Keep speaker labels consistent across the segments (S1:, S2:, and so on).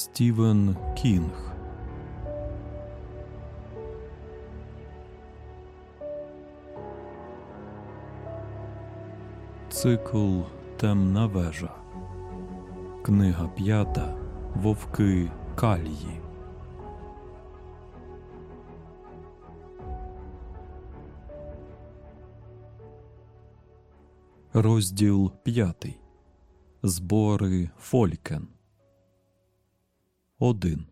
S1: Стівен Кінг Цикл Темна вежа. Книга п'ята Вовки Калії. Розділ п'ятий. Збори Фолькен. Один.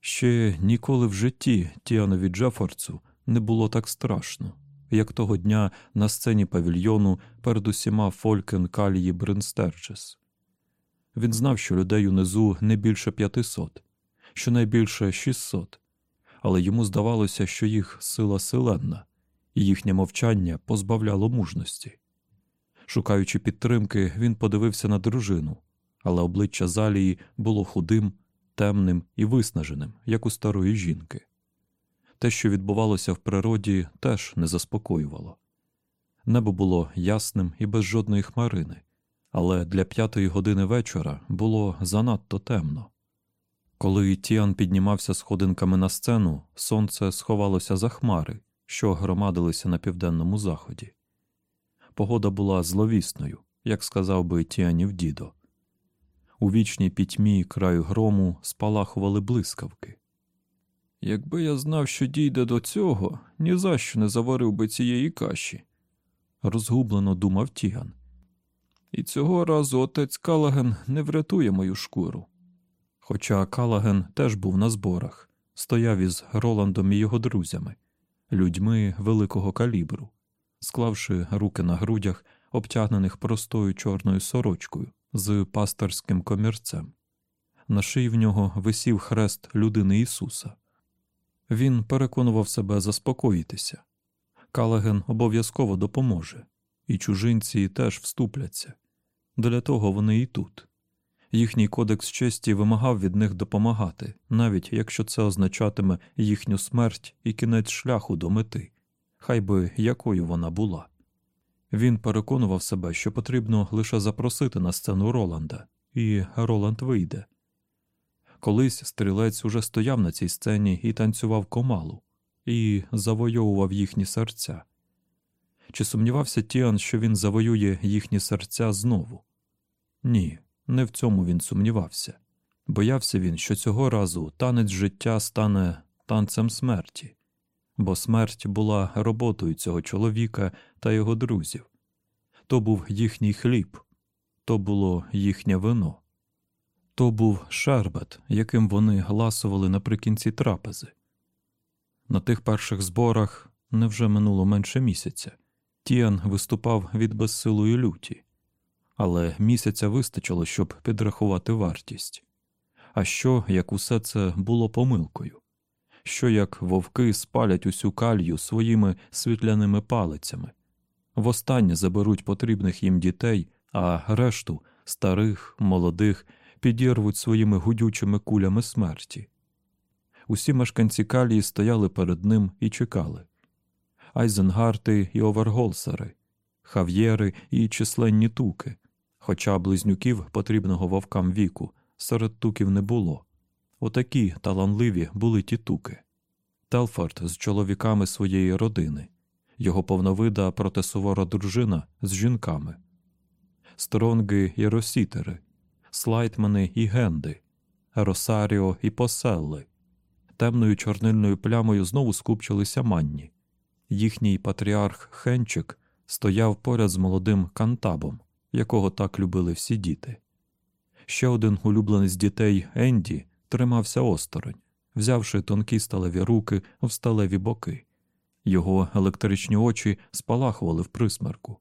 S1: Ще ніколи в житті Тіанові Джефорцу не було так страшно, як того дня на сцені павільйону перед усіма Фолькен Калії Бринстерчес. Він знав, що людей унизу не більше п'ятисот, щонайбільше шістсот, але йому здавалося, що їх сила силенна, і їхнє мовчання позбавляло мужності. Шукаючи підтримки, він подивився на дружину, але обличчя Залії було худим, темним і виснаженим, як у старої жінки. Те, що відбувалося в природі, теж не заспокоювало. Небо було ясним і без жодної хмарини, але для п'ятої години вечора було занадто темно. Коли Тіан піднімався сходинками на сцену, сонце сховалося за хмари, що громадилися на південному заході. Погода була зловісною, як сказав би Тіанів дідо. У вічній пітьмі краю грому спалахували блискавки. Якби я знав, що дійде до цього, ні за що не заварив би цієї каші, розгублено думав Тіган. І цього разу отець Калаген не врятує мою шкуру. Хоча Калаген теж був на зборах, стояв із Роландом і його друзями, людьми великого калібру, склавши руки на грудях, обтягнених простою чорною сорочкою з пасторським комірцем. На шиї в нього висів хрест людини Ісуса. Він переконував себе заспокоїтися. Калаген обов'язково допоможе, і чужинці теж вступляться. Для того вони і тут. Їхній кодекс честі вимагав від них допомагати, навіть якщо це означатиме їхню смерть і кінець шляху до мети, хай би якою вона була. Він переконував себе, що потрібно лише запросити на сцену Роланда, і Роланд вийде. Колись стрілець уже стояв на цій сцені і танцював комалу, і завойовував їхні серця. Чи сумнівався Тіан, що він завоює їхні серця знову? Ні, не в цьому він сумнівався. Боявся він, що цього разу танець життя стане танцем смерті, бо смерть була роботою цього чоловіка та його друзів. То був їхній хліб, то було їхнє вино. То був шербет, яким вони гласували наприкінці трапези. На тих перших зборах невже минуло менше місяця. Тіан виступав від безсилої люті, але місяця вистачило, щоб підрахувати вартість. А що, як усе це було помилкою? Що як вовки спалять усю калью своїми світляними палицями, востаннє заберуть потрібних їм дітей, а решту старих, молодих підірвуть своїми гудючими кулями смерті. Усі мешканці калії стояли перед ним і чекали Айзенгарти і Оверголсери, Хав'єри і численні туки, хоча близнюків потрібного вовкам віку серед туків не було. Отакі таланливі були ті туки. Телфорд з чоловіками своєї родини, його повновида протисувора дружина з жінками, Стронги і Росітери, Слайтмани і Генди, Росаріо і Поселли. Темною чорнильною плямою знову скупчилися манні. Їхній патріарх Хенчик стояв поряд з молодим кантабом, якого так любили всі діти. Ще один улюбленець дітей Енді тримався осторонь, взявши тонкі сталеві руки в сталеві боки. Його електричні очі спалахували в присмерку.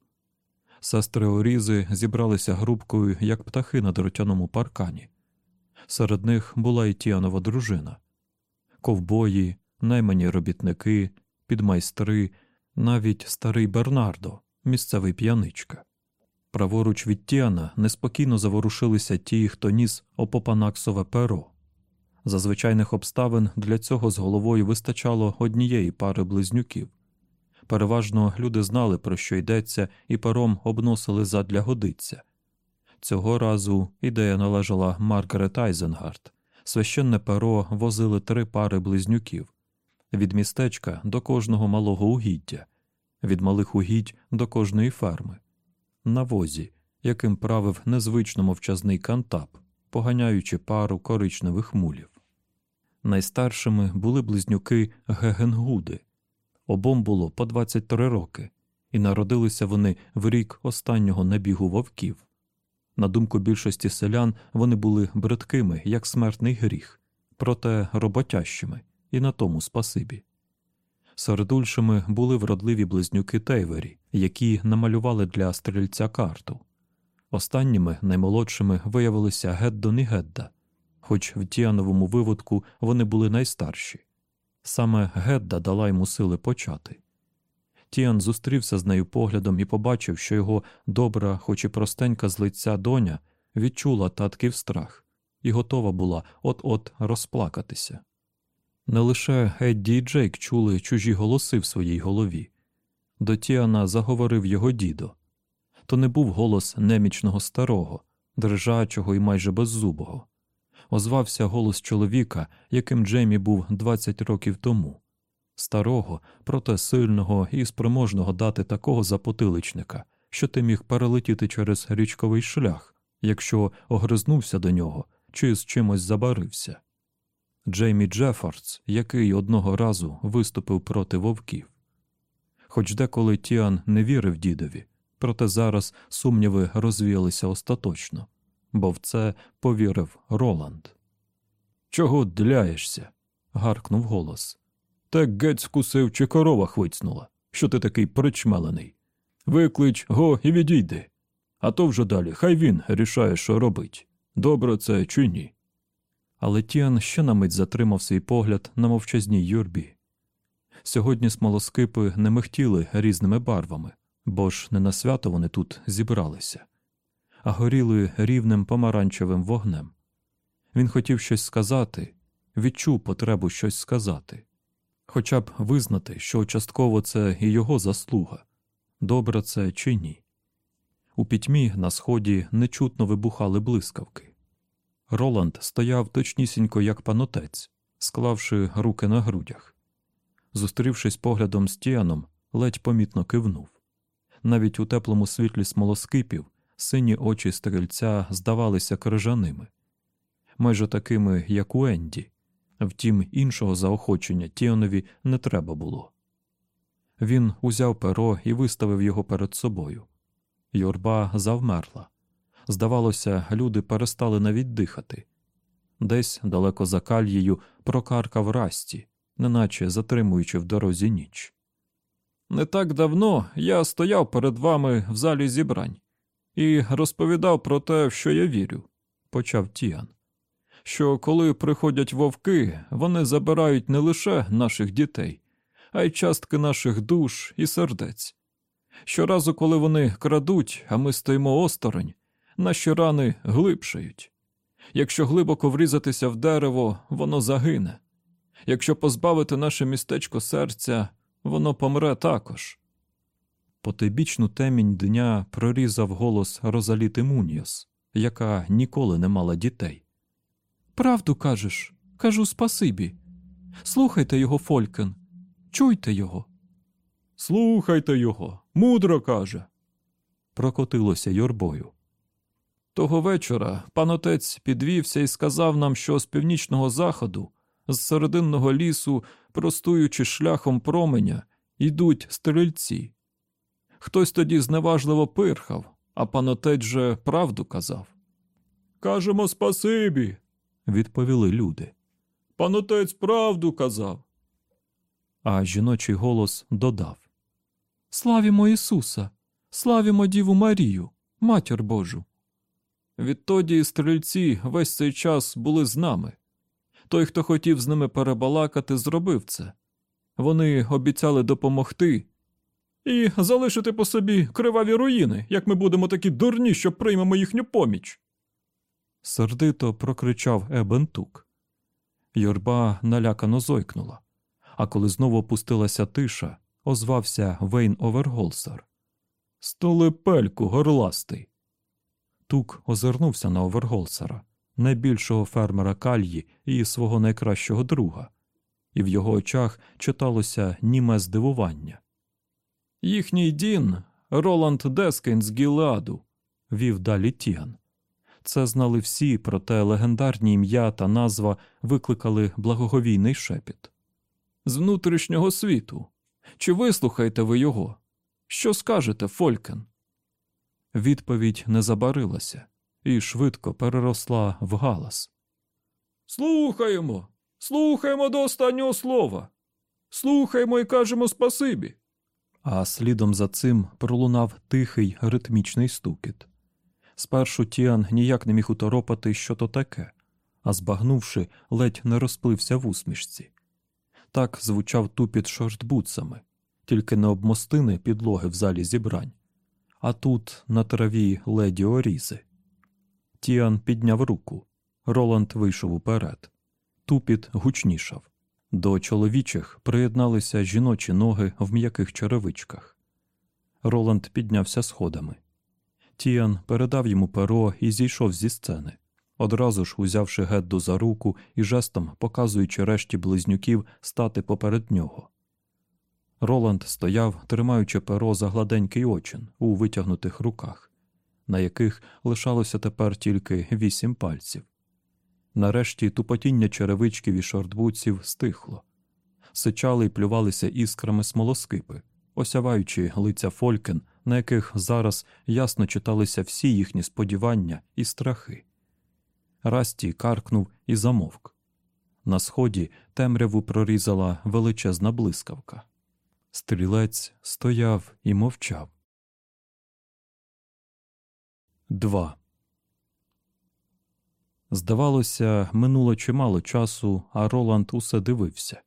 S1: Сестри Орізи зібралися групкою, як птахи на дротяному паркані. Серед них була і Тіанова дружина, ковбої, наймані робітники, підмайстри, навіть старий Бернардо, місцевий п'яничка. Праворуч від Тіана неспокійно заворушилися ті, хто ніс опопанаксове перо. За звичайних обставин для цього з головою вистачало однієї пари близнюків. Переважно люди знали, про що йдеться, і пером обносили задля годиться. Цього разу ідея належала Маргарет Айзенгард. Священне перо возили три пари близнюків від містечка до кожного малого угіддя, від малих угідь до кожної ферми, на возі, яким правив незвично мовчазний кантап, поганяючи пару коричневих мулів. Найстаршими були близнюки Гегенгуди. Обом було по 23 роки, і народилися вони в рік останнього набігу вовків. На думку більшості селян, вони були бридкими, як смертний гріх, проте роботящими, і на тому спасибі. Середульшими були вродливі близнюки Тейвері, які намалювали для стрільця карту. Останніми наймолодшими виявилися Геддон і Гедда, хоч в Тіановому виводку вони були найстарші. Саме Гедда дала йому сили почати. Тіан зустрівся з нею поглядом і побачив, що його добра, хоч і простенька з лиця доня, відчула татків страх і готова була от-от розплакатися. Не лише Едді і Джейк чули чужі голоси в своїй голові. До Тіана заговорив його дідо. То не був голос немічного старого, дрижачого і майже беззубого. Озвався голос чоловіка, яким Джеймі був 20 років тому старого, проте сильного і спроможного дати такого запотиличника, що ти міг перелетіти через річковий шлях, якщо огризнувся до нього чи з чимось забарився. Джеймі Джефордс, який одного разу виступив проти вовків. Хоч деколи Тіан не вірив дідові, проте зараз сумніви розвіялися остаточно, бо в це повірив Роланд. Чого дляєшся? гаркнув голос. Так геть скусив чи корова хвицнула, що ти такий причмелений. Виклич го і відійди. А то вже далі, хай він рішає, що робить. Добре це чи ні. Але Тіан ще на мить затримав свій погляд на мовчазній юрбі. Сьогодні смолоскипи не михтіли різними барвами, бо ж не на свято вони тут зібралися, а горіли рівним помаранчевим вогнем. Він хотів щось сказати, відчув потребу щось сказати хоча б визнати, що частково це і його заслуга, добре це чи ні. У пітьмі на сході нечутно вибухали блискавки. Роланд стояв точнісінько, як панотець, склавши руки на грудях. Зустрівшись поглядом з Тіаном, ледь помітно кивнув. Навіть у теплому світлі смолоскипів сині очі стрільця здавалися крижаними, майже такими, як у Енді, Втім, іншого заохочення Тіонові не треба було. Він узяв перо і виставив його перед собою. Юрба завмерла. Здавалося, люди перестали навіть дихати. Десь далеко за кальєю прокаркав расті, неначе затримуючи в дорозі ніч. Не так давно я стояв перед вами в залі зібрань і розповідав про те, в що я вірю, почав Тіан що коли приходять вовки, вони забирають не лише наших дітей, а й частки наших душ і сердець. Щоразу, коли вони крадуть, а ми стоїмо осторонь, наші рани глибшають. Якщо глибоко врізатися в дерево, воно загине. Якщо позбавити наше містечко серця, воно помре також. Потибічну темінь дня прорізав голос Розаліти Муньос, яка ніколи не мала дітей. Правду кажеш, кажу спасибі. Слухайте його, Фолькен, чуйте його. Слухайте його, мудро каже. Прокотилося юрбою. Того вечора пан отець підвівся і сказав нам, що з північного заходу, з серединного лісу, простуючи шляхом променя, йдуть стрільці. Хтось тоді зневажливо пирхав, а пан отець же правду казав. Кажемо спасибі, відповіли люди. Пан отець правду казав. А жіночий голос додав Славімо Ісуса, славімо Діву Марію, матір Божу. Відтоді стрільці весь цей час були з нами. Той, хто хотів з ними перебалакати, зробив це. Вони обіцяли допомогти і залишити по собі криваві руїни, як ми будемо такі дурні, що приймемо їхню поміч сердито прокричав Ебентук. Юрба налякано зойкнула, а коли знову опустилася тиша, озвався Вейн Оверголсер. Столипельку горластий. Тук озирнувся на Оверголсера, найбільшого фермера Кальї і свого найкращого друга, і в його очах читалося німе здивування. Їхній дін, Роланд Дескейн з Гілеаду, вів далі Тіан. Це знали всі, проте легендарні ім'я та назва викликали благоговійний шепіт. З внутрішнього світу. Чи вислухаєте ви його? Що скажете, Фолькен? Відповідь не забарилася і швидко переросла в галас. Слухаємо, слухаємо до останнього слова. Слухаємо і кажемо спасибі. А слідом за цим пролунав тихий ритмічний стукіт. Спершу Тіан ніяк не міг уторопати, що то таке, а збагнувши, ледь не розплився в усмішці. Так звучав тупіт шортбутсами, тільки не об мостини підлоги в залі зібрань, а тут на траві леді Орізи. Тіан підняв руку. Роланд вийшов уперед. Тупіт гучнішав. До чоловічих приєдналися жіночі ноги в м'яких черевичках. Роланд піднявся сходами. Тіан передав йому перо і зійшов зі сцени, одразу ж узявши Гедду за руку і жестом показуючи решті близнюків стати поперед нього. Роланд стояв, тримаючи перо за гладенький очин у витягнутих руках, на яких лишалося тепер тільки вісім пальців. Нарешті тупотіння черевичків і шортбуців стихло, сичали й плювалися іскрами смолоскипи, осяваючи лиця Фолькен, на яких зараз ясно читалися всі їхні сподівання і страхи. Расті каркнув і замовк. На сході темряву прорізала величезна блискавка. Стрілець стояв і мовчав. 2. Здавалося, минуло чимало часу, а Роланд усе дивився,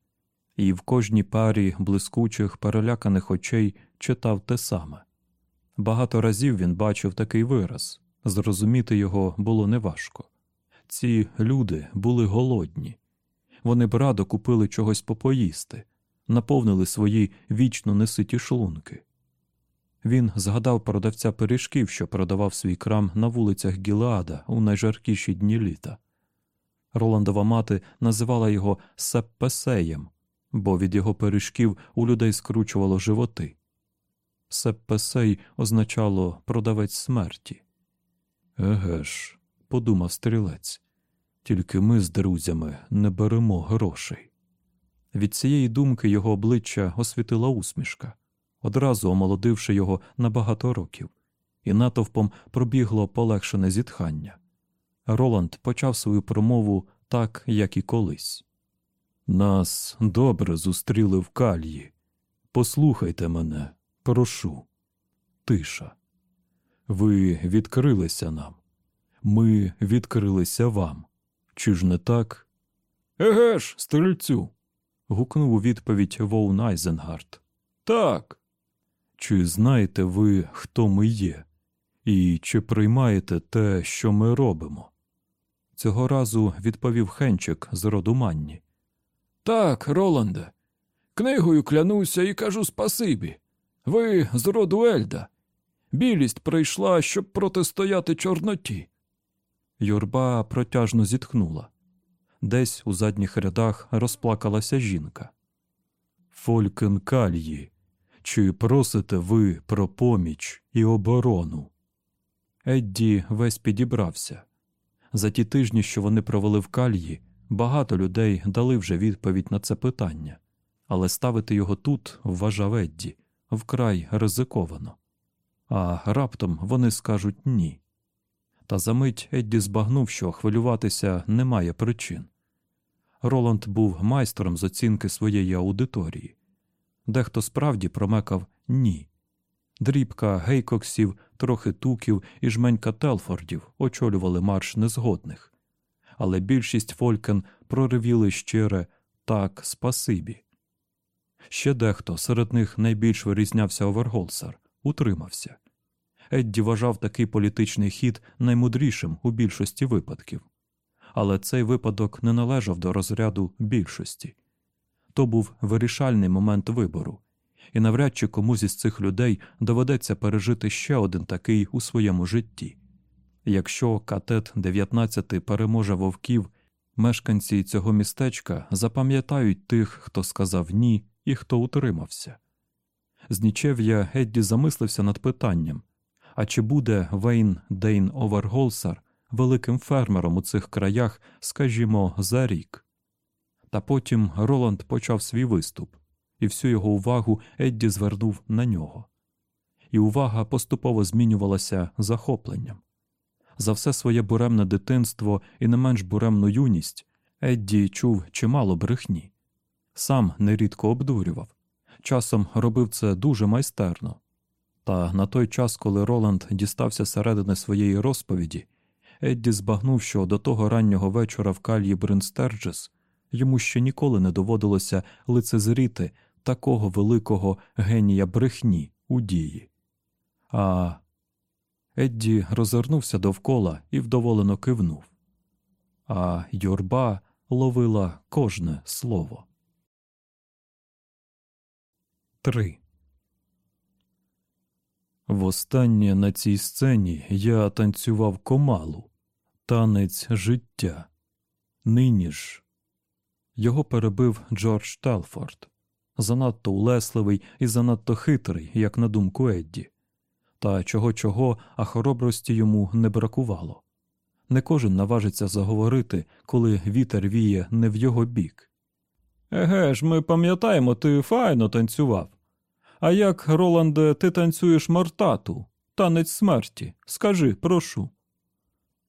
S1: і в кожній парі блискучих, переляканих очей читав те саме. Багато разів він бачив такий вираз зрозуміти його було неважко. Ці люди були голодні, вони б радо купили чогось попоїсти, наповнили свої вічно неситі шлунки. Він згадав продавця пиріжків, що продавав свій крам на вулицях Гілеада у найжаркіші дні літа. Роландова мати називала його Сеппесеєм, бо від його пиріжків у людей скручувало животи. Сеппесей означало продавець смерті. Еге ж, подумав стрілець, тільки ми з друзями не беремо грошей. Від цієї думки його обличчя освітила усмішка одразу омолодивши його на багато років, і натовпом пробігло полегшене зітхання. Роланд почав свою промову так, як і колись. Нас добре зустріли в кальї. Послухайте мене, прошу. Тиша. Ви відкрилися нам. Ми відкрилися вам. Чи ж не так? Еге ж, стрільцю. гукнув у відповідь Воун Айзенгард. Так. Чи знаєте ви, хто ми є, і чи приймаєте те, що ми робимо? Цього разу відповів Хенчик з роду Манні. Так, Роланде, книгою клянуся і кажу спасибі. Ви з роду Ельда. Білість прийшла, щоб протистояти Чорноті. Юрба протяжно зітхнула. Десь у задніх рядах розплакалася жінка. Фолькен Кальї, чи просите ви про поміч і оборону? Едді весь підібрався. За ті тижні, що вони провели в кальї, багато людей дали вже відповідь на це питання, але ставити його тут, вважав Едді, вкрай ризиковано. А раптом вони скажуть ні. Та за мить Едді збагнув, що хвилюватися немає причин. Роланд був майстром з оцінки своєї аудиторії дехто справді промекав ні. Дрібка гейкоксів, трохи туків і жменька Телфордів очолювали марш незгодних, але більшість фолькен проривіли щире так, спасибі. Ще дехто серед них найбільш вирізнявся Оверголсар, утримався. Едді вважав такий політичний хід наймудрішим у більшості випадків, але цей випадок не належав до розряду більшості. То був вирішальний момент вибору, і навряд чи комусь із цих людей доведеться пережити ще один такий у своєму житті. Якщо катет 19 переможе вовків, мешканці цього містечка запам'ятають тих, хто сказав ні і хто утримався. З нічев'я Едді замислився над питанням а чи буде Вейн Дейн Оверголсар великим фермером у цих краях, скажімо, за рік? Та потім Роланд почав свій виступ, і всю його увагу Едді звернув на нього. І увага поступово змінювалася захопленням. За все своє буремне дитинство і не менш буремну юність Едді чув чимало брехні, сам нерідко обдурював, часом робив це дуже майстерно. Та на той час, коли Роланд дістався середини своєї розповіді, Едді збагнув, що до того раннього вечора в кальї Бринстерджес йому ще ніколи не доводилося лицезріти такого великого генія брехні у дії. А Едді розвернувся довкола і вдоволено кивнув. А юрба ловила кожне слово. 3. Востаннє на цій сцені я танцював комалу, танець життя. Нині ж його перебив Джордж Телфорд, занадто улесливий і занадто хитрий, як на думку Едді. Та чого чого, а хоробрості йому не бракувало. Не кожен наважиться заговорити, коли вітер віє не в його бік. Еге ж, ми пам'ятаємо, ти файно танцював. А як, Роланде, ти танцюєш мортату, танець смерті? Скажи, прошу.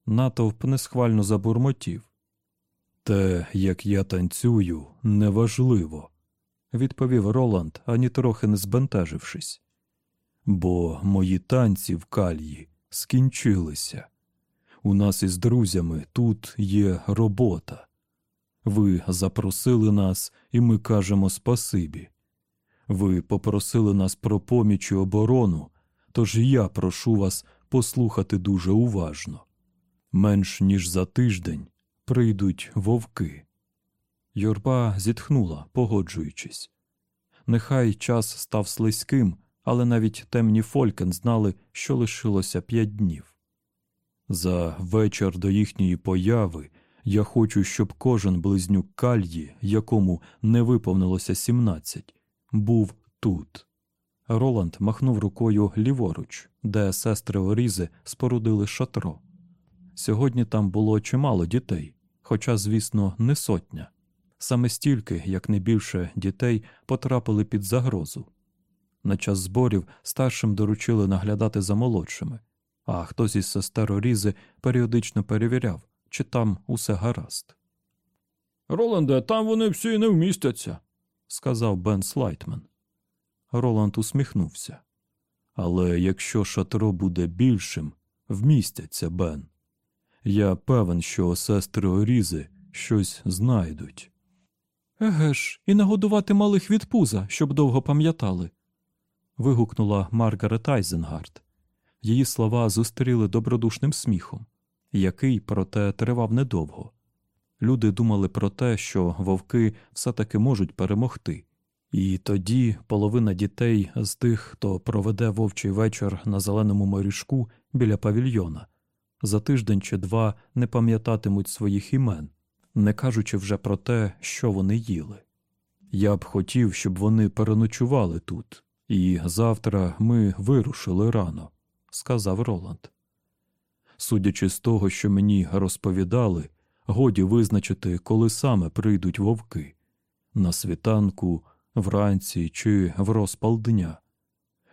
S1: Натовп несхвально забурмотів. Те, як я танцюю, неважливо, відповів Роланд, ані трохи не збентежившись. Бо мої танці в кальї скінчилися. У нас із друзями тут є робота. Ви запросили нас, і ми кажемо спасибі. Ви попросили нас про поміч і оборону, тож я прошу вас послухати дуже уважно. Менш ніж за тиждень прийдуть вовки. Юрба зітхнула, погоджуючись. Нехай час став слизьким, але навіть темні Фолькен знали, що лишилося п'ять днів. За вечір до їхньої появи я хочу, щоб кожен близнюк кальї, якому не виповнилося сімнадцять, був тут. Роланд махнув рукою ліворуч, де сестри Орізи спорудили шатро. Сьогодні там було чимало дітей, хоча, звісно, не сотня. Саме стільки, як не більше дітей, потрапили під загрозу. На час зборів старшим доручили наглядати за молодшими, а хтось із сестер Орізи періодично перевіряв, чи там усе гаразд. Роланде, там вони всі не вмістяться, сказав Бен Слайтмен. Роланд усміхнувся. Але якщо шатро буде більшим, вмістяться Бен. Я певен, що сестри Орізи щось знайдуть. Еге ж, і нагодувати малих від пуза, щоб довго пам'ятали. вигукнула Маргарет Айзенгард. Її слова зустріли добродушним сміхом, який, проте, тривав недовго. Люди думали про те, що вовки все таки можуть перемогти, і тоді половина дітей з тих, хто проведе вовчий вечір на зеленому морішку біля павільйона, за тиждень чи два не пам'ятатимуть своїх імен, не кажучи вже про те, що вони їли. Я б хотів, щоб вони переночували тут, і завтра ми вирушили рано, сказав Роланд. Судячи з того, що мені розповідали, годі визначити, коли саме прийдуть вовки на світанку, вранці чи в розпал дня.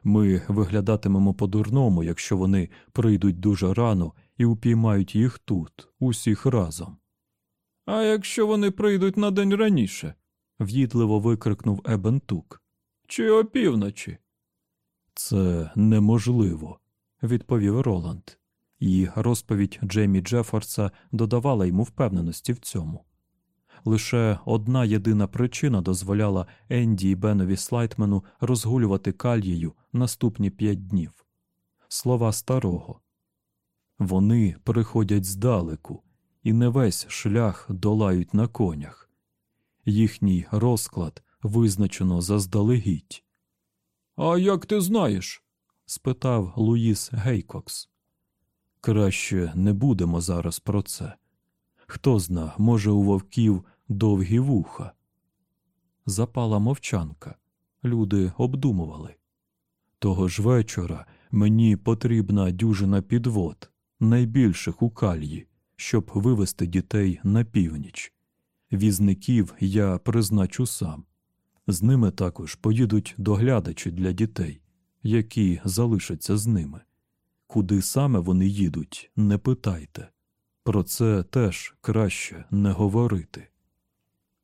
S1: Ми виглядатимемо по-дурному, якщо вони прийдуть дуже рано і упіймають їх тут, усіх разом. А якщо вони прийдуть на день раніше? в'їдливо викрикнув Ебентук. Чи опівночі? Це неможливо, відповів Роланд, і розповідь Джеймі Джефорса додавала йому впевненості в цьому. Лише одна єдина причина дозволяла Енді і Бенові Слайтмену розгулювати кальєю наступні п'ять днів слова старого. Вони приходять здалеку і не весь шлях долають на конях. Їхній розклад визначено заздалегідь. А як ти знаєш? спитав Луїс Гейкокс. Краще не будемо зараз про це. Хто зна, може, у вовків довгі вуха. Запала мовчанка. Люди обдумували. Того ж вечора мені потрібна дюжина підвод, найбільших у кальї, щоб вивести дітей на північ. Візників я призначу сам. З ними також поїдуть доглядачі для дітей, які залишаться з ними. Куди саме вони їдуть, не питайте. Про це теж краще не говорити.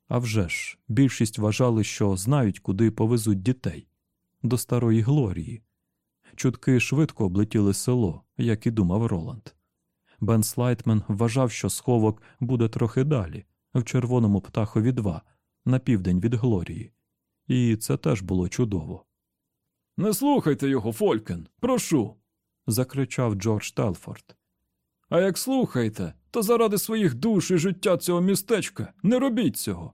S1: А вже ж, більшість вважали, що знають, куди повезуть дітей до старої Глорії. Чутки швидко облетіли село, як і думав Роланд. Бен Слайтмен вважав, що сховок буде трохи далі, в червоному птахові 2, на південь від Глорії. І це теж було чудово. Не слухайте його, фолькен, прошу. закричав Джордж Телфорд. А як слухаєте, то заради своїх душ і життя цього містечка не робіть цього.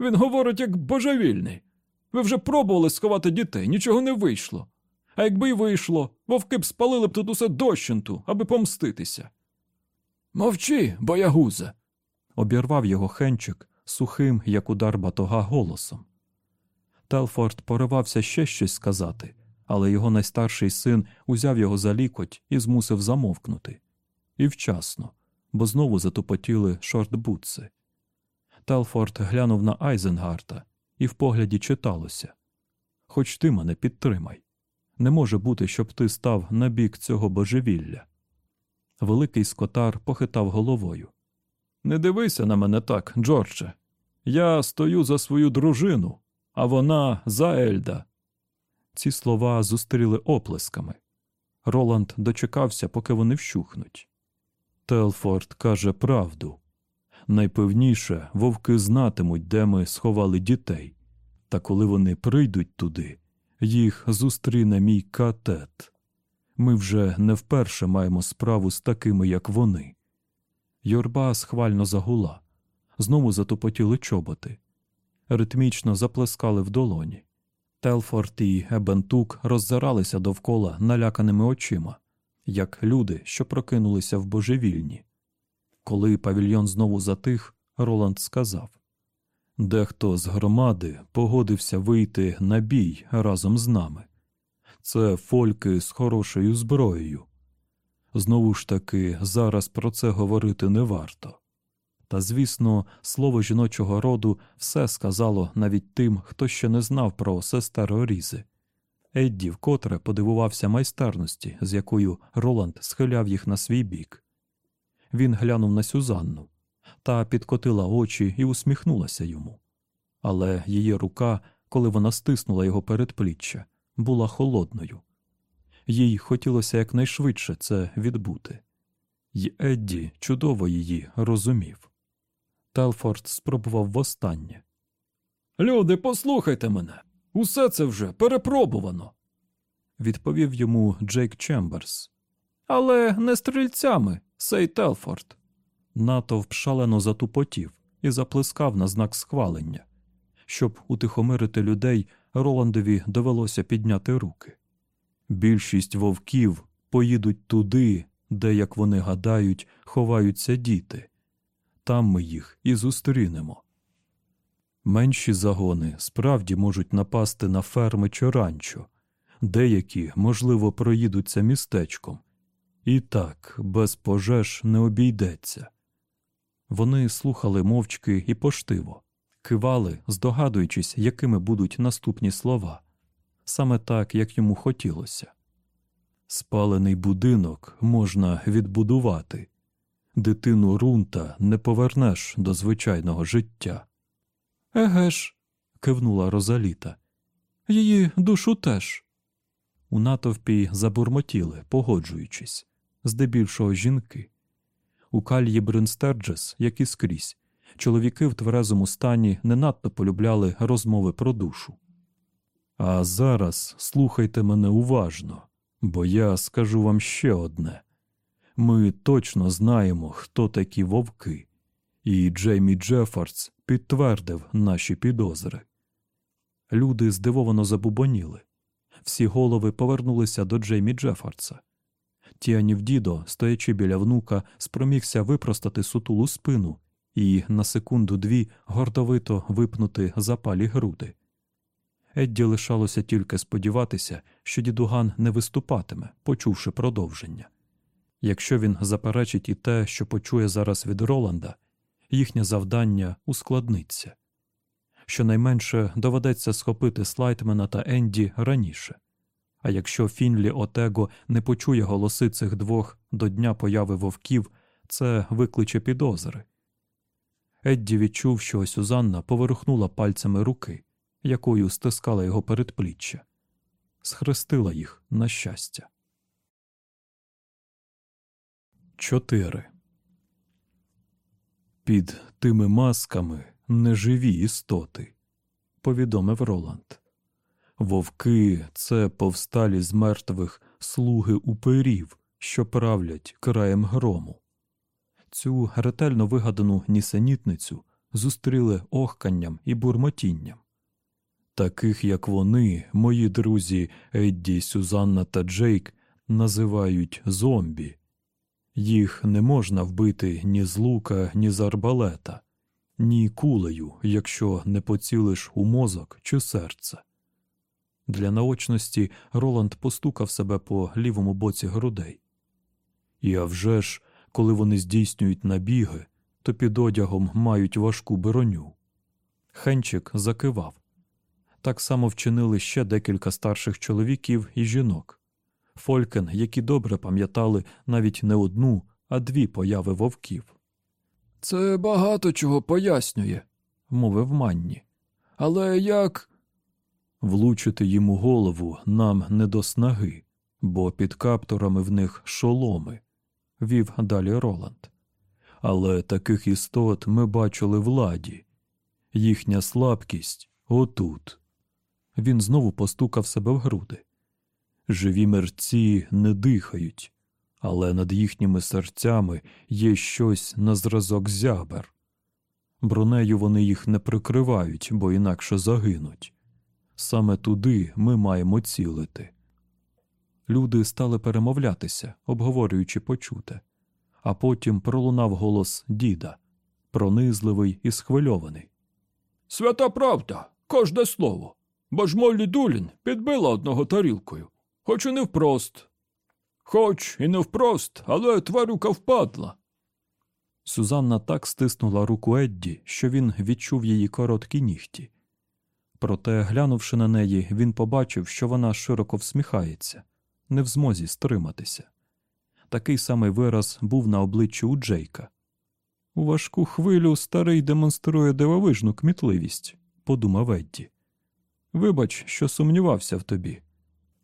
S1: Він говорить як божевільний. Ви вже пробували сховати дітей, нічого не вийшло. А якби й вийшло, вовки б спалили б тут усе дощенту, аби помститися. Мовчи, боягузе. обірвав його хенчик сухим, як удар батога, голосом. Телфорд поривався ще щось сказати, але його найстарший син узяв його за лікоть і змусив замовкнути. І вчасно, бо знову затупотіли шортбутси. Телфорд глянув на Айзенгарта, і в погляді читалося Хоч ти мене підтримай. Не може бути, щоб ти став на бік цього божевілля. Великий скотар похитав головою. Не дивися на мене так, Джордже. Я стою за свою дружину, а вона за Ельда. Ці слова зустріли оплесками. Роланд дочекався, поки вони вщухнуть. Телфорд каже правду. Найпевніше вовки знатимуть, де ми сховали дітей, та коли вони прийдуть туди, їх зустріне мій катет. Ми вже не вперше маємо справу з такими, як вони. Юрба схвально загула, знову затупотіли чоботи, ритмічно заплескали в долоні. Телфорд і Ебентук роззиралися довкола наляканими очима, як люди, що прокинулися в божевільні. Коли павільйон знову затих, Роланд сказав Дехто з громади погодився вийти на бій разом з нами. Це фольки з хорошою зброєю. Знову ж таки, зараз про це говорити не варто. Та, звісно, слово жіночого роду все сказало навіть тим, хто ще не знав про сестерорізи. Едді вкотре подивувався майстерності, з якою Роланд схиляв їх на свій бік. Він глянув на Сюзанну та підкотила очі і усміхнулася йому. Але її рука, коли вона стиснула його передпліччя, була холодною. Їй хотілося якнайшвидше це відбути. І Едді чудово її розумів. Телфорд спробував востаннє. Люди, послухайте мене. Усе це вже перепробувано. Відповів йому Джейк Чемберс. Але не стрільцями, сей Телфорд. Натовп шалено затупотів і заплескав на знак схвалення. Щоб утихомирити людей, Роландові довелося підняти руки. Більшість вовків поїдуть туди, де, як вони гадають, ховаються діти. Там ми їх і зустрінемо. Менші загони справді можуть напасти на ферми чи ранчо, деякі, можливо, проїдуться містечком. І так, без пожеж не обійдеться. Вони слухали мовчки і поштиво, кивали, здогадуючись, якими будуть наступні слова, саме так, як йому хотілося. Спалений будинок можна відбудувати, дитину рунта не повернеш до звичайного життя. Еге ж, кивнула Розаліта. Її душу теж. У натовпі забурмотіли, погоджуючись, здебільшого жінки. У кальї Бринстерджес, як і скрізь, чоловіки в тверезому стані не надто полюбляли розмови про душу. А зараз слухайте мене уважно, бо я скажу вам ще одне ми точно знаємо, хто такі вовки, і Джеймі Джефардс підтвердив наші підозри. Люди здивовано забубоніли. Всі голови повернулися до Джеймі Джефардса. Тіанів дідо, стоячи біля внука, спромігся випростати сутулу спину і на секунду дві гордовито випнути запалі груди. Едді лишалося тільки сподіватися, що дідуган не виступатиме, почувши продовження. Якщо він заперечить і те, що почує зараз від Роланда, їхнє завдання ускладниться. Щонайменше доведеться схопити Слайтмена та Енді раніше. А якщо Фінлі Отего не почує голоси цих двох до дня появи вовків, це викличе підозри. Едді відчув, що Сюзанна поверхнула пальцями руки, якою стискала його передпліччя, схрестила їх на щастя. 4. Під тими масками неживі істоти, повідомив Роланд. Вовки це повсталі з мертвих слуги уперів, що правлять краєм грому. Цю ретельно вигадану нісенітницю зустріли охканням і бурмотінням. Таких, як вони, мої друзі Едді, Сюзанна та Джейк, називають зомбі. Їх не можна вбити ні з лука, ні з арбалета, ні кулею, якщо не поцілиш у мозок чи серце. Для наочності Роланд постукав себе по лівому боці грудей. І а вже ж, коли вони здійснюють набіги, то під одягом мають важку броню. Хенчик закивав. Так само вчинили ще декілька старших чоловіків і жінок. Фолькен, які добре пам'ятали навіть не одну, а дві появи вовків. Це багато чого пояснює, мовив Манні. Але як. Влучити їм у голову нам не до снаги, бо під капторами в них шоломи, вів далі Роланд. Але таких істот ми бачили в ладі. Їхня слабкість отут. Він знову постукав себе в груди. Живі мерці не дихають, але над їхніми серцями є щось на зразок зябер. Бронею вони їх не прикривають, бо інакше загинуть. Саме туди ми маємо цілити. Люди стали перемовлятися, обговорюючи почуте, а потім пролунав голос діда, пронизливий і схвильований. Свята правда, кожне слово. Бо ж Моллі Дулін підбила одного тарілкою, хоч і не впрост. Хоч і не впрост, але тварюка впадла. Сюзанна так стиснула руку Едді, що він відчув її короткі нігті. Проте, глянувши на неї, він побачив, що вона широко всміхається, не в змозі стриматися. Такий самий вираз був на обличчі у Джейка. У важку хвилю старий демонструє дивовижну кмітливість, подумав Едді. Вибач, що сумнівався в тобі.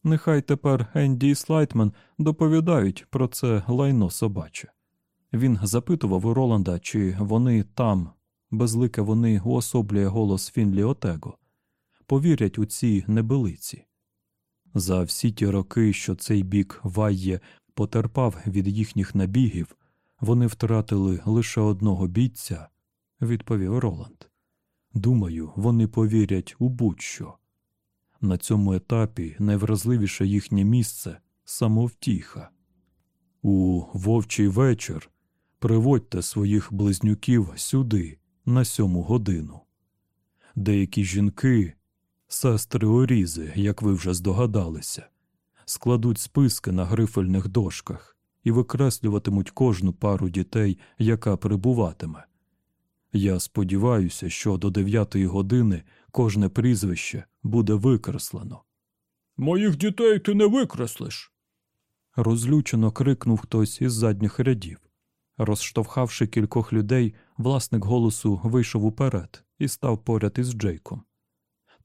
S1: Нехай тепер Енді і Слайтман доповідають про це лайно собаче. Він запитував у Роланда, чи вони там, безлике вони уособлює голос Фінлі Отего, повірять у ці небелиці. За всі ті роки, що цей бік Вайє потерпав від їхніх набігів, вони втратили лише одного бійця, відповів Роланд. Думаю, вони повірять у будь-що. На цьому етапі найвразливіше їхнє місце самовтіха. У вовчий вечір приводьте своїх близнюків сюди на сьому годину. Деякі жінки, сестри Орізи, як ви вже здогадалися, складуть списки на грифельних дошках і викреслюватимуть кожну пару дітей, яка прибуватиме. Я сподіваюся, що до дев'ятої години кожне прізвище буде викреслено. Моїх дітей ти не викреслиш. Розлючено крикнув хтось із задніх рядів. Розштовхавши кількох людей, власник голосу вийшов уперед і став поряд із Джейком.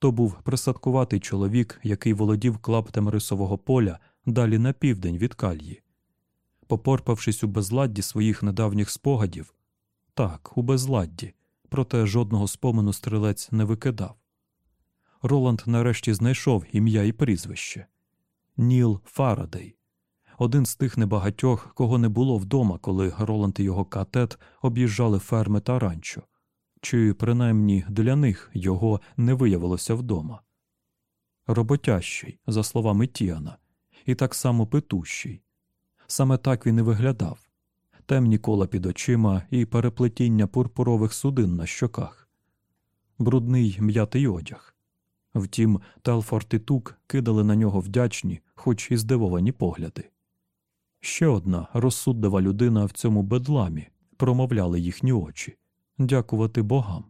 S1: То був присадкуватий чоловік, який володів клаптем рисового поля далі на південь від кальї. Попорпавшись у безладді своїх недавніх спогадів, так, у безладді, проте жодного спомену стрілець не викидав. Роланд нарешті знайшов ім'я і прізвище Ніл Фарадей, один з тих небагатьох, кого не було вдома, коли Роланд і його катет об'їжджали ферми та ранчо, чи принаймні для них його не виявилося вдома. Роботящий, за словами Тіана, і так само питущий. Саме так він і виглядав темні кола під очима і переплетіння пурпурових судин на щоках, брудний м'ятий одяг. Втім, Телфорд і Тук кидали на нього вдячні, хоч і здивовані погляди. Ще одна розсудлива людина в цьому бедламі промовляли їхні очі дякувати богам.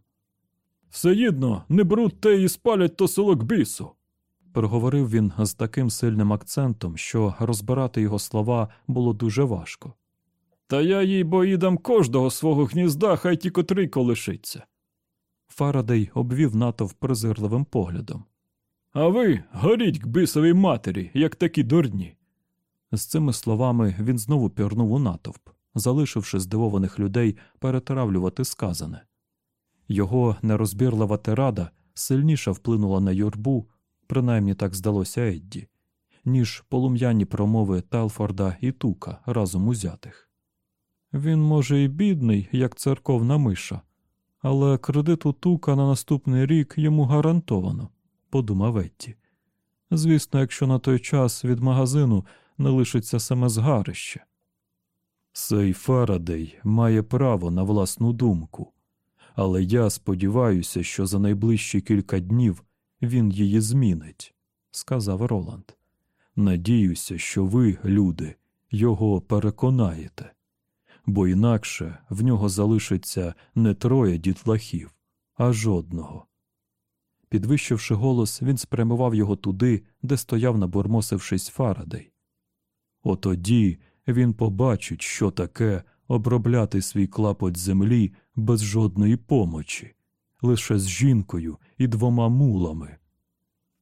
S1: Все їдно, не беруть те і спалять то село к бісу. проговорив він з таким сильним акцентом, що розбирати його слова було дуже важко. Та я їй боїдам кожного свого гнізда, хай ті котрий колишиться. Фарадей обвів натовп презирливим поглядом. А ви горіть к бісовій матері, як такі дурні. З цими словами він знову пірнув у натовп, залишивши здивованих людей перетравлювати сказане. Його нерозбірлива тирада сильніше вплинула на юрбу, принаймні так здалося Едді, ніж полум'яні промови Телфорда і Тука разом узятих. Він, може, і бідний, як церковна миша, але кредит у Тука на наступний рік йому гарантовано, подумав Етті. Звісно, якщо на той час від магазину не лишиться саме згарище. Сей Фарадей має право на власну думку, але я сподіваюся, що за найближчі кілька днів він її змінить, сказав Роланд. Надіюся, що ви, люди, його переконаєте, бо інакше в нього залишиться не троє дітлахів, а жодного. Підвищивши голос, він спрямував його туди, де стояв, набурмосившись Фарадей. Отоді він побачить, що таке обробляти свій клапоть землі без жодної помочі, лише з жінкою і двома мулами.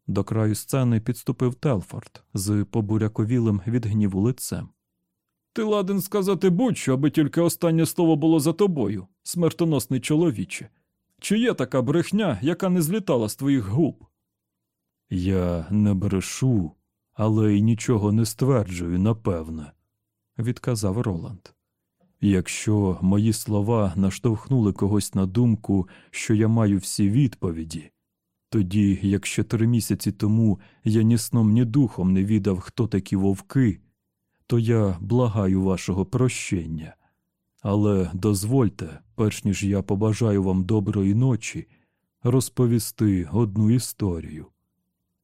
S1: До краю сцени підступив Телфорд з побуряковілим від гніву лицем. Ти ладен сказати будь-що, аби тільки останнє слово було за тобою, смертоносний чоловіче. Чи є така брехня, яка не злітала з твоїх губ? Я не брешу, але й нічого не стверджую, напевне, відказав Роланд. Якщо мої слова наштовхнули когось на думку, що я маю всі відповіді, тоді, як ще три місяці тому я ні сном, ні духом не відав, хто такі вовки, то я благаю вашого прощення. Але дозвольте, перш ніж я побажаю вам доброї ночі, розповісти одну історію.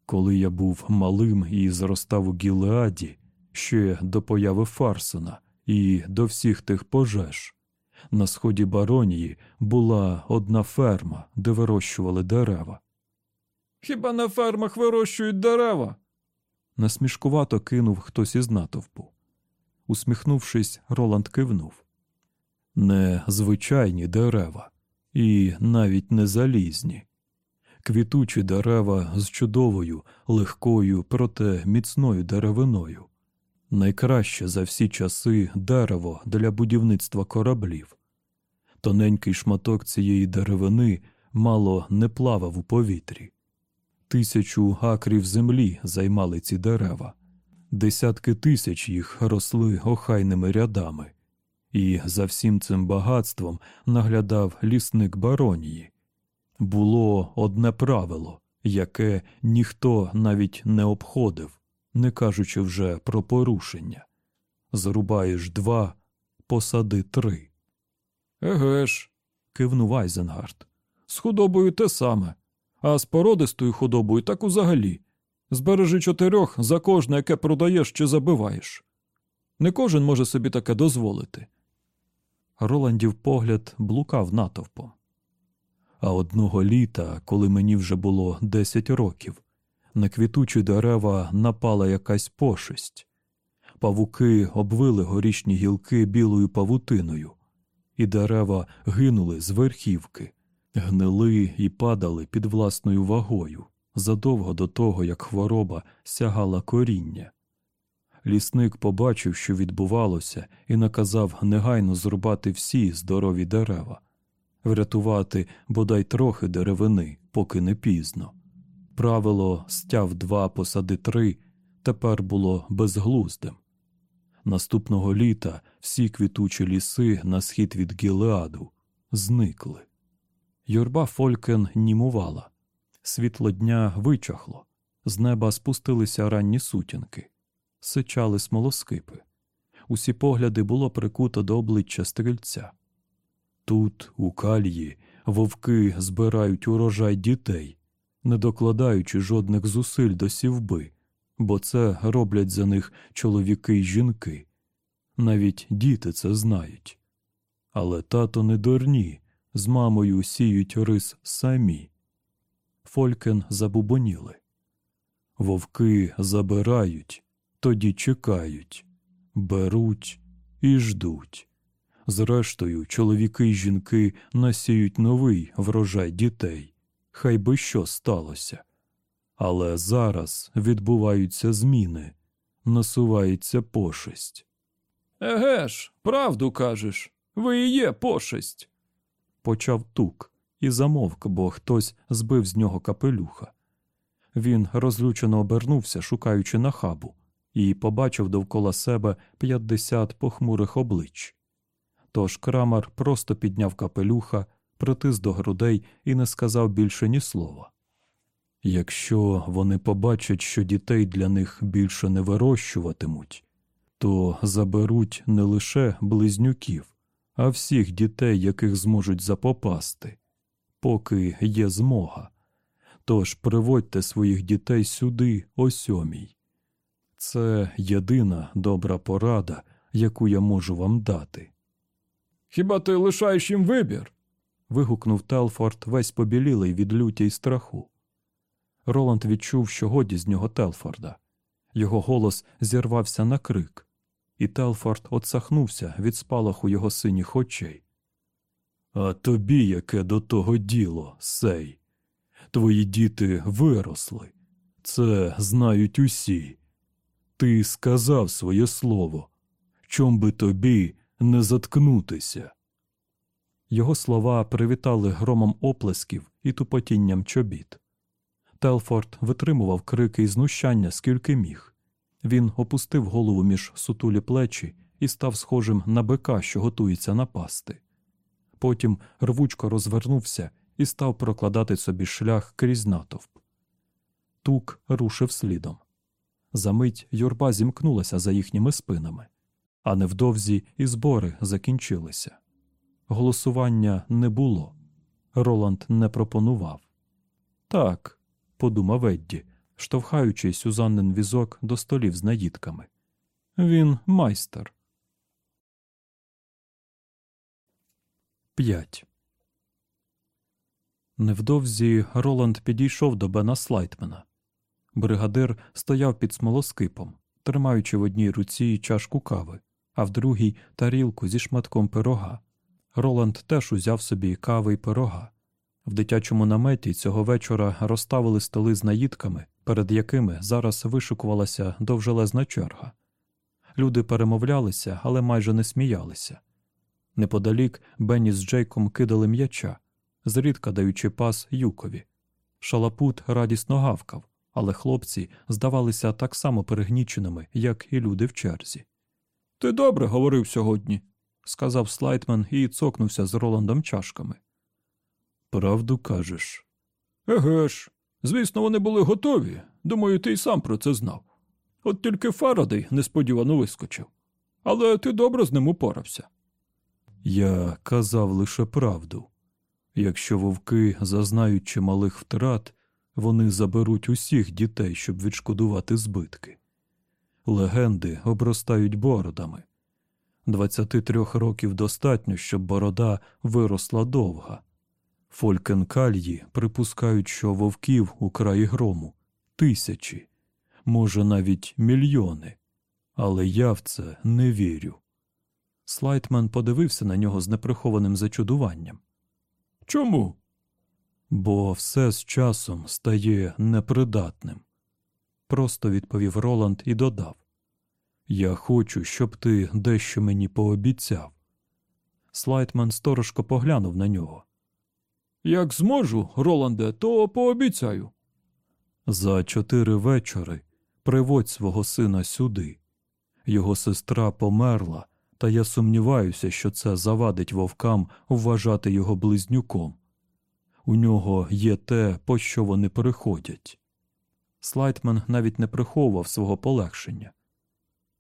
S1: Коли я був малим і зростав у Гілеаді, ще до появи Фарсона і до всіх тих пожеж, на сході Баронії була одна ферма, де вирощували дерева. Хіба на фермах вирощують дерева? насмішкувато кинув хтось із натовпу. Усміхнувшись, Роланд кивнув. Не звичайні дерева, і навіть не залізні, квітучі дерева з чудовою, легкою, проте міцною деревиною. Найкраще за всі часи дерево для будівництва кораблів. Тоненький шматок цієї деревини мало не плавав у повітрі. Тисячу акрів землі займали ці дерева, десятки тисяч їх росли охайними рядами, і за всім цим багатством наглядав лісник баронії. Було одне правило, яке ніхто навіть не обходив, не кажучи вже про порушення зрубаєш два, посади три. Еге ж, кивнув Айзенгард. З худобою те саме а з породистою худобою так узагалі. Збережи чотирьох за кожне, яке продаєш чи забиваєш. Не кожен може собі таке дозволити. Роландів погляд блукав натовпом. А одного літа, коли мені вже було десять років, на квітучі дерева напала якась пошесть. Павуки обвили горішні гілки білою павутиною, і дерева гинули з верхівки, гнили і падали під власною вагою задовго до того, як хвороба сягала коріння. Лісник побачив, що відбувалося, і наказав негайно зрубати всі здорові дерева, врятувати бодай трохи деревини, поки не пізно. Правило стяв два, посади три тепер було безглуздим. Наступного літа всі квітучі ліси на схід від Гілеаду зникли. Юрба Фолькен німувала. Світло дня вичахло, з неба спустилися ранні сутінки, сичали смолоскипи. усі погляди було прикуто до обличчя стрільця. Тут, у калії, вовки збирають урожай дітей, не докладаючи жодних зусиль до сівби, бо це роблять за них чоловіки й жінки. Навіть діти це знають. Але тато не дурні, з мамою сіють рис самі. Фолькен забубоніли. Вовки забирають, тоді чекають, беруть і ждуть. Зрештою, чоловіки й жінки насіють новий врожай дітей, хай би що сталося. Але зараз відбуваються зміни, насувається пошесть. Еге ж, правду кажеш, ви і є пошесть. Почав тук і замовк, бо хтось збив з нього капелюха. Він розлючено обернувся, шукаючи нахабу, і побачив довкола себе п'ятдесят похмурих облич. Тож крамар просто підняв капелюха, притис до грудей і не сказав більше ні слова. Якщо вони побачать, що дітей для них більше не вирощуватимуть, то заберуть не лише близнюків, а всіх дітей, яких зможуть запопасти, поки є змога. Тож приводьте своїх дітей сюди о сьомій. Це єдина добра порада, яку я можу вам дати. Хіба ти лишаєш їм вибір? Вигукнув Телфорд, весь побілілий від люті й страху. Роланд відчув, що годі з нього Телфорда. Його голос зірвався на крик, і Телфорд отсахнувся від спалаху його синіх очей. А тобі яке до того діло, сей? Твої діти виросли. Це знають усі. Ти сказав своє слово. Чом би тобі не заткнутися? Його слова привітали громом оплесків і тупотінням чобіт. Телфорд витримував крики і знущання, скільки міг. Він опустив голову між сутулі плечі і став схожим на бика, що готується напасти. Потім рвучко розвернувся і став прокладати собі шлях крізь натовп. Тук рушив слідом. Замить юрба зімкнулася за їхніми спинами, а невдовзі і збори закінчилися. Голосування не було. Роланд не пропонував. Так, подумав Едді, штовхаючи Сюзаннин візок до столів з наїдками. Він майстер. 5. Невдовзі Роланд підійшов до Бена Слайтмена. Бригадир стояв під смолоскипом, тримаючи в одній руці чашку кави, а в другій тарілку зі шматком пирога. Роланд теж узяв собі кави й пирога. В дитячому наметі цього вечора розставили столи з наїдками, перед якими зараз вишукувалася довжелезна черга. Люди перемовлялися, але майже не сміялися. Неподалік Бенні з Джейком кидали м'яча, зрідка даючи пас юкові. Шалапут радісно гавкав, але хлопці здавалися так само перегніченими, як і люди в черзі. Ти добре говорив сьогодні, сказав Слайтман і цокнувся з Роландом чашками. Правду кажеш. Еге ж. Звісно, вони були готові. Думаю, ти й сам про це знав. От тільки Фарадей несподівано вискочив. Але ти добре з ним упорався. Я казав лише правду. Якщо вовки зазнають чималих втрат, вони заберуть усіх дітей, щоб відшкодувати збитки. Легенди обростають бородами. 23 років достатньо, щоб борода виросла довга. Фолькенкальї припускають, що вовків у краї грому тисячі, може навіть мільйони, але я в це не вірю. Слайтман подивився на нього з неприхованим зачудуванням. Чому? Бо все з часом стає непридатним. Просто відповів Роланд і додав Я хочу, щоб ти дещо мені пообіцяв. Слайтман сторожко поглянув на нього. Як зможу, Роланде, то пообіцяю. За чотири вечори приводь свого сина сюди. Його сестра померла, та я сумніваюся, що це завадить вовкам вважати його близнюком. У нього є те, по що вони переходять. Слайтман навіть не приховував свого полегшення.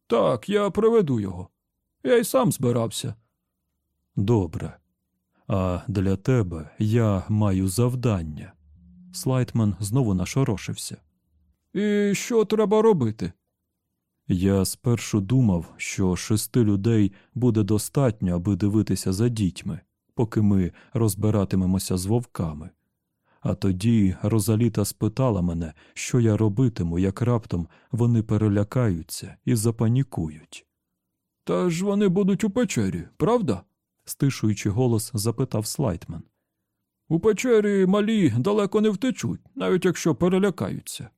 S1: Так, я приведу його,
S2: Я й сам збирався.
S1: Добре. А для тебе я маю завдання. Слайтман знову нашорошився.
S2: І що треба робити?
S1: Я спершу думав, що шести людей буде достатньо, аби дивитися за дітьми, поки ми розбиратимемося з вовками. А тоді Розаліта спитала мене, що я робитиму, як раптом вони перелякаються і запанікують.
S2: Та ж вони будуть у печері, правда?
S1: стишуючи голос, запитав Слайтман.
S2: У печері малі далеко не втечуть, навіть якщо перелякаються.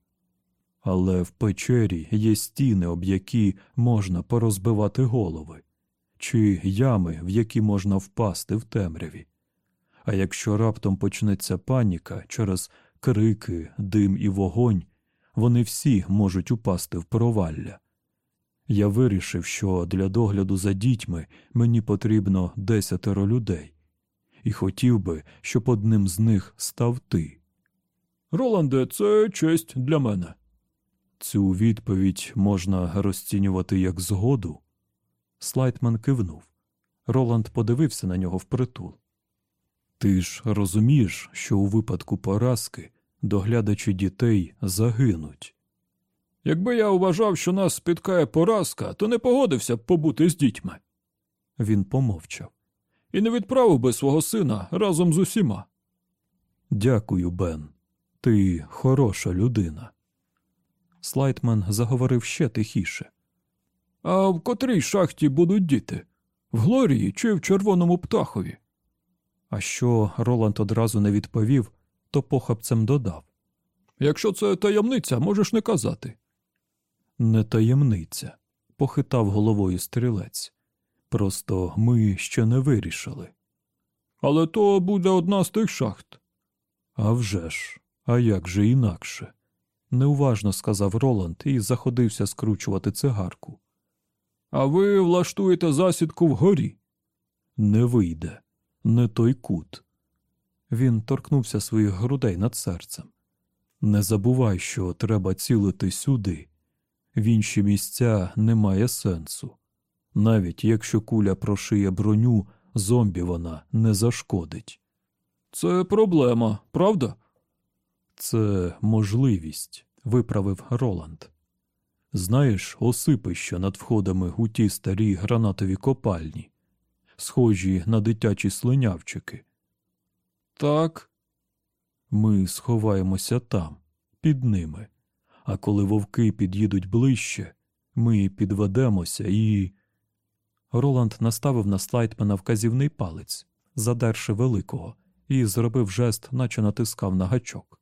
S1: Але в печері є стіни, об які можна порозбивати голови, чи ями, в які можна впасти в темряві. А якщо раптом почнеться паніка через крики, дим і вогонь, вони всі можуть упасти в провалля. Я вирішив, що для догляду за дітьми мені потрібно десятеро людей, і хотів би, щоб одним з них став ти.
S2: Роланде, це честь для мене.
S1: Цю відповідь можна розцінювати як згоду. Слайтман кивнув. Роланд подивився на нього впритул. Ти ж розумієш, що у випадку поразки доглядачі дітей загинуть.
S2: Якби я вважав, що нас спіткає поразка, то не погодився б побути з дітьми.
S1: Він помовчав.
S2: І не відправив би свого сина разом з усіма.
S1: Дякую, Бен. Ти хороша людина. Слайтман заговорив ще тихіше.
S2: А в котрій шахті будуть діти? В Глорії чи в червоному птахові?
S1: А що Роланд одразу не відповів, то похапцем додав
S2: Якщо це таємниця, можеш не казати.
S1: Не таємниця, похитав головою стрілець. Просто ми ще не вирішили.
S2: Але то буде одна з тих шахт.
S1: «А вже ж, а як же інакше? неуважно сказав Роланд і заходився скручувати цигарку.
S2: А ви влаштуєте засідку вгорі.
S1: Не вийде, не той кут. Він торкнувся своїх грудей над серцем. Не забувай, що треба цілити сюди. В інші місця немає сенсу. Навіть якщо куля прошиє броню, зомбі вона не зашкодить.
S2: Це проблема, правда?
S1: Це можливість, виправив Роланд. Знаєш, осипища над входами у ті старі гранатові копальні, схожі на дитячі слинявчики.
S2: Так.
S1: Ми сховаємося там, під ними, а коли вовки під'їдуть ближче, ми підведемося і. Роланд наставив на слайдмена вказівний палець, задерши великого, і зробив жест, наче натискав на гачок.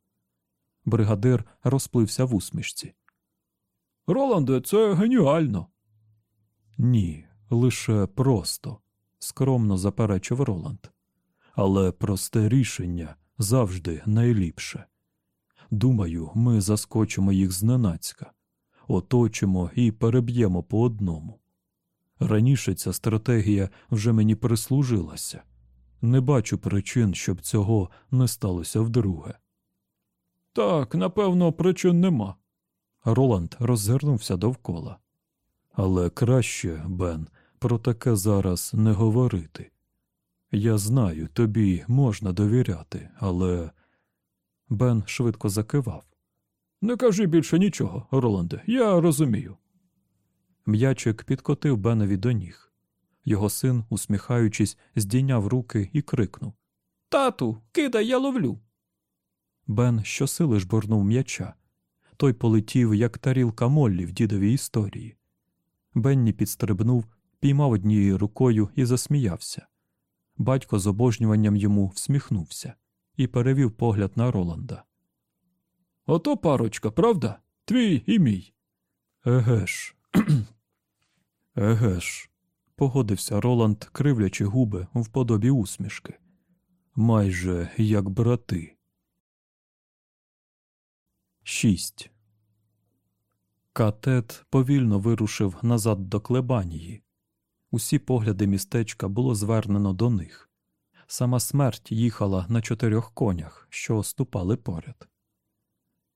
S1: Бригадир розплився в усмішці.
S2: Роланде, це геніально.
S1: Ні, лише просто, скромно заперечив Роланд. Але просте рішення завжди найліпше. Думаю, ми заскочимо їх зненацька, оточимо і переб'ємо по одному. Раніше ця стратегія вже мені прислужилася. Не бачу причин, щоб цього не сталося вдруге.
S2: Так, напевно, причин нема.
S1: Роланд роззирнувся довкола. Але краще, Бен, про таке зараз не говорити. Я знаю, тобі можна довіряти, але. Бен швидко закивав.
S2: Не кажи більше нічого, Роланде, я розумію.
S1: М'ячик підкотив Бенові до ніг. Його син, усміхаючись, здійняв руки і крикнув
S2: Тату, кидай, я ловлю.
S1: Бен щосили жбурнув м'яча. Той полетів, як тарілка Моллі в дідовій історії. Бенні підстрибнув, піймав однією рукою і засміявся. Батько з обожнюванням йому всміхнувся і перевів погляд на Роланда.
S2: Ото парочка, правда? Твій і мій.
S1: Еге ж. Еге ж, погодився Роланд, кривлячи губи в подобі усмішки. Майже як брати. 6. Катет повільно вирушив назад до Клебанії. Усі погляди містечка було звернено до них. Сама смерть їхала на чотирьох конях, що ступали поряд.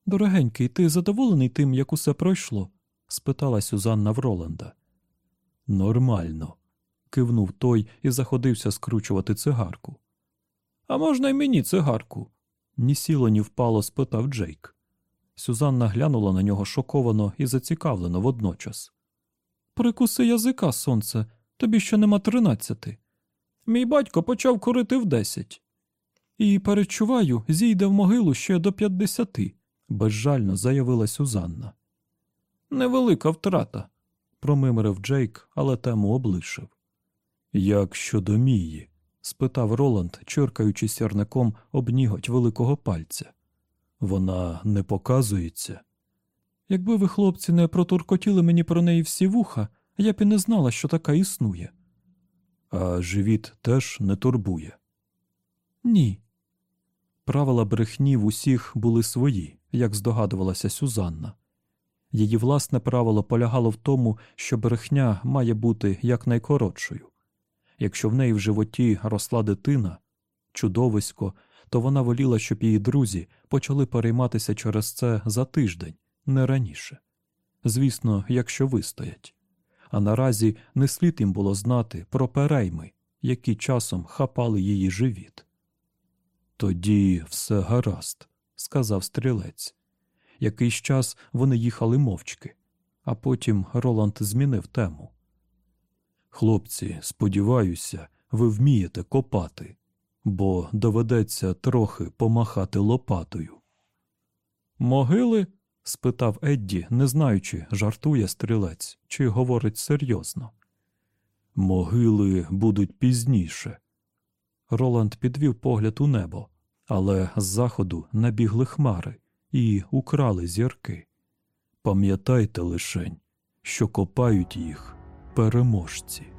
S1: Дорогенький, ти задоволений тим, як усе пройшло? спитала Сюзанна в Роланда. Нормально, кивнув той і заходився скручувати цигарку.
S2: А можна й мені цигарку?
S1: Ні сіло, ні впало, спитав Джейк. Сюзанна глянула на нього шоковано і зацікавлено водночас.
S2: Прикуси язика, сонце, тобі ще нема тринадцяти. Мій батько почав курити в десять. І перечуваю, зійде в могилу ще до п'ятдесяти,
S1: безжально заявила Сюзанна.
S2: Невелика втрата,
S1: промимрив Джейк, але тему облишив. Як щодо Мії? спитав Роланд, чиркаючи сірником об ніготь великого пальця. Вона не показується.
S2: Якби ви, хлопці, не протуркотіли мені про неї всі вуха, я б і не знала, що така існує.
S1: А живіт теж не турбує.
S2: Ні.
S1: Правила брехні в усіх були свої, як здогадувалася Сюзанна. Її власне правило полягало в тому, що брехня має бути якнайкоротшою. Якщо в неї в животі росла дитина, чудовисько, то вона воліла, щоб її друзі почали перейматися через це за тиждень, не раніше. Звісно, якщо вистоять. А наразі не слід їм було знати про перейми, які часом хапали її живіт. Тоді все гаразд, сказав стрілець. Якийсь час вони їхали мовчки, а потім Роланд змінив тему. Хлопці, сподіваюся, ви вмієте копати, бо доведеться трохи помахати лопатою.
S2: Могили?
S1: Спитав Едді, не знаючи, жартує стрілець чи говорить серйозно. Могили будуть пізніше. Роланд підвів погляд у небо, але з заходу набігли хмари і украли зірки. Пам'ятайте лишень, що копають їх переможці.